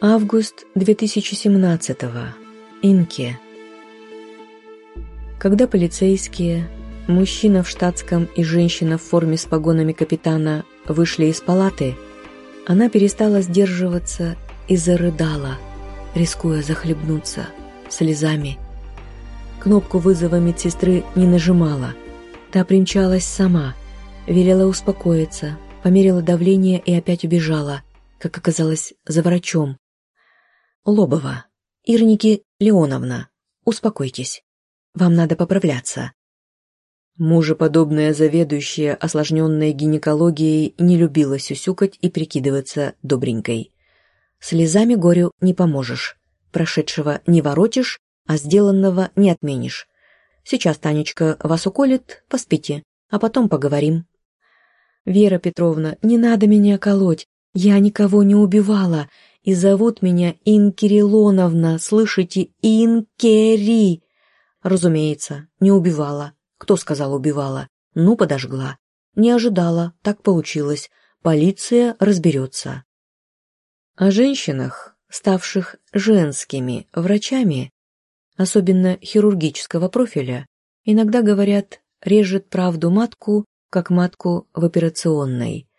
Август 2017 Инке. Когда полицейские, мужчина в штатском и женщина в форме с погонами капитана вышли из палаты, она перестала сдерживаться и зарыдала, рискуя захлебнуться слезами. Кнопку вызова медсестры не нажимала. Та примчалась сама, велела успокоиться, померила давление и опять убежала, как оказалось, за врачом. «Лобова, Ирники Леоновна, успокойтесь. Вам надо поправляться». Мужеподобная заведующая осложненной гинекологией не любила сюсюкать и прикидываться добренькой. Слезами горю не поможешь. Прошедшего не воротишь, а сделанного не отменишь. Сейчас Танечка вас уколет, поспите, а потом поговорим. «Вера Петровна, не надо меня колоть. Я никого не убивала. И зовут меня Инкирилоновна, слышите, Инкери!» Разумеется, не убивала. Кто сказал убивала? Ну, подожгла. Не ожидала, так получилось. Полиция разберется. О женщинах, ставших женскими врачами, особенно хирургического профиля, иногда говорят «режет правду матку, как матку в операционной».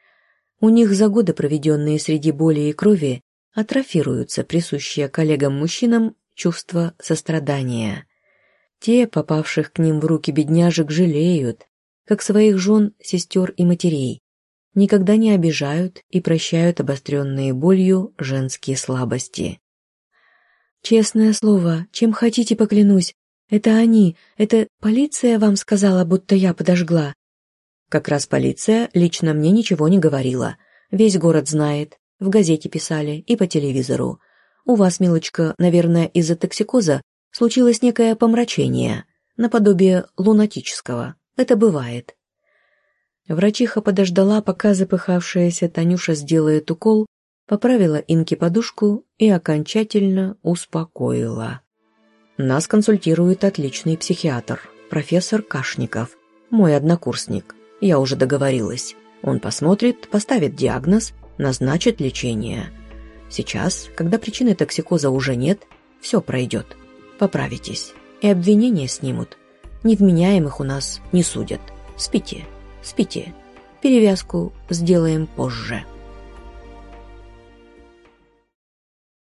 У них за годы, проведенные среди боли и крови, атрофируются присущие коллегам-мужчинам чувство сострадания. Те, попавших к ним в руки бедняжек, жалеют, как своих жен, сестер и матерей, никогда не обижают и прощают обостренные болью женские слабости. «Честное слово, чем хотите поклянусь, это они, это полиция вам сказала, будто я подожгла». Как раз полиция лично мне ничего не говорила. Весь город знает, в газете писали и по телевизору. У вас, милочка, наверное, из-за токсикоза случилось некое помрачение, наподобие лунатического. Это бывает. Врачиха подождала, пока запыхавшаяся Танюша сделает укол, поправила Инке подушку и окончательно успокоила. Нас консультирует отличный психиатр, профессор Кашников, мой однокурсник. Я уже договорилась. Он посмотрит, поставит диагноз, назначит лечение. Сейчас, когда причины токсикоза уже нет, все пройдет. Поправитесь. И обвинения снимут. Невменяемых у нас не судят. Спите. Спите. Перевязку сделаем позже.